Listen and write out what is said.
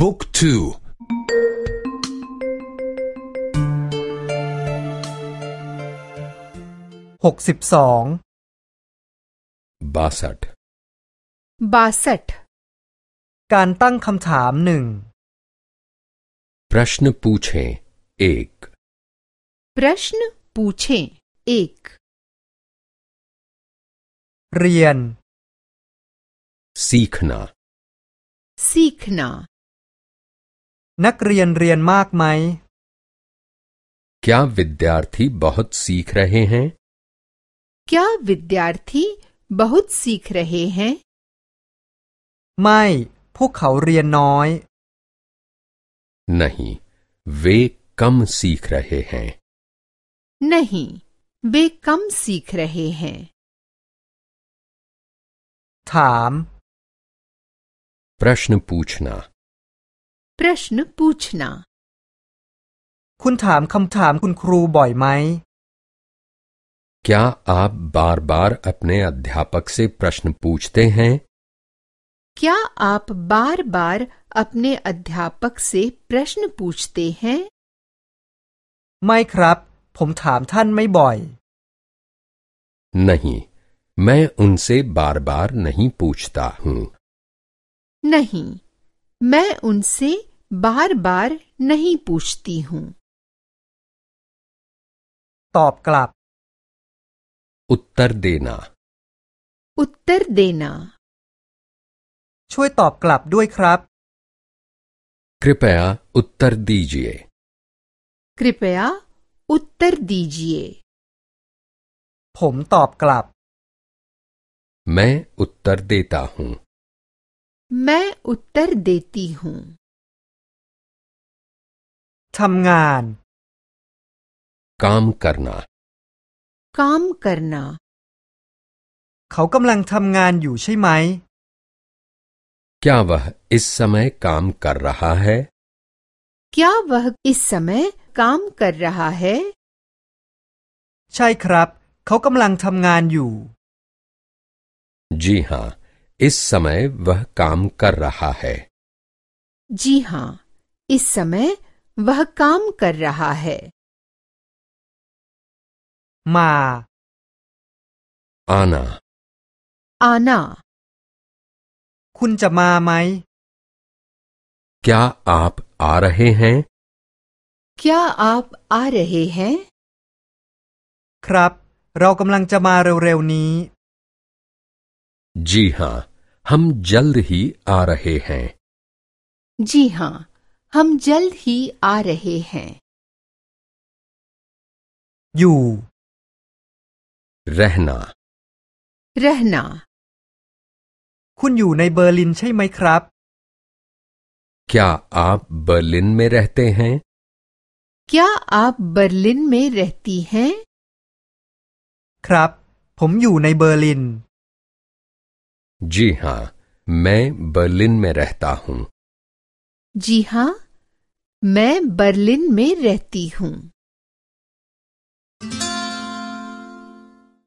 บุ๊กทูหกสิบสอง บาสัต बासठ การตั้งคำถามหนึ่ง प्रश्न पूछें एक प्रश्न पूछें एक เรียน सीखना सीखना นักเรียนเรียนมากไหม क्या विद्यार्थी बहुत सीख रहे हैं क्या विद्यार्थी बहुत सीख रहे हैं ไม่ พวกเขาเรียนน้อย नहीं वे कम सीख रहे हैं नहीं वे कम सीख रहे हैं ถาม प्रश्न पूछना प्रश्न पूछना คุณถามคำถามคุณครูบ่อยไหม क्या आप बार बार अपने अध्यापक से प्रश्न पूछते हैं क्या आप बार बार अपने अध्यापक से प्रश्न पूछते हैं ไม่ครับ ผมถามท่านไม่บ่อย नहीं मैं उनसे बार बार नहीं पूछता हूँ नहीं मैं उनसे बार बार नहीं पूछती हूँ ตอบกลับ उत्तर देना उत्तर देना ช่วยตอบกลับด้วยครับ कृपया उत्तर दीजिए कृपया उत्तर दीजिए ผมตอบกลับ मैं उत्तर देता हूँ मैं उत्तर देती हूँ ทำงาน काम करना काम करना เขากำลังทำงานอยู่ใช่ไหม क्या वह इस समय काम कर रहा है क्या वह इस समय काम कर रहा है ใช่ครับ เขากำลังทำงานอยู่ जी हाँ इस समय वह काम कर रहा है जी हाँ इस समय वह काम कर रहा है มา आना आना คุณจะมาไหม क्या आप आ रहे हैं क्या आप आ रहे हैं ครับ เรากำลังจะมาเร็วๆนี้ जी हाँ हम जल्द ही आ रहे हैं जी हाँ हम जल्द ही आ रहे हैं อยู่ रहना रहना คุณอยู่ในเบอร์ลินใช่ไหมครับ क्या आप बर्लिन में रहते हैं क्या आप बर्लिन में रहती हैं ครับ ผมอยู่ในเบอร์ลิน जी हाँ मैं बर्लिन में रहता हूँ जी हाँ मैं बर्लिन में रहती हूँ।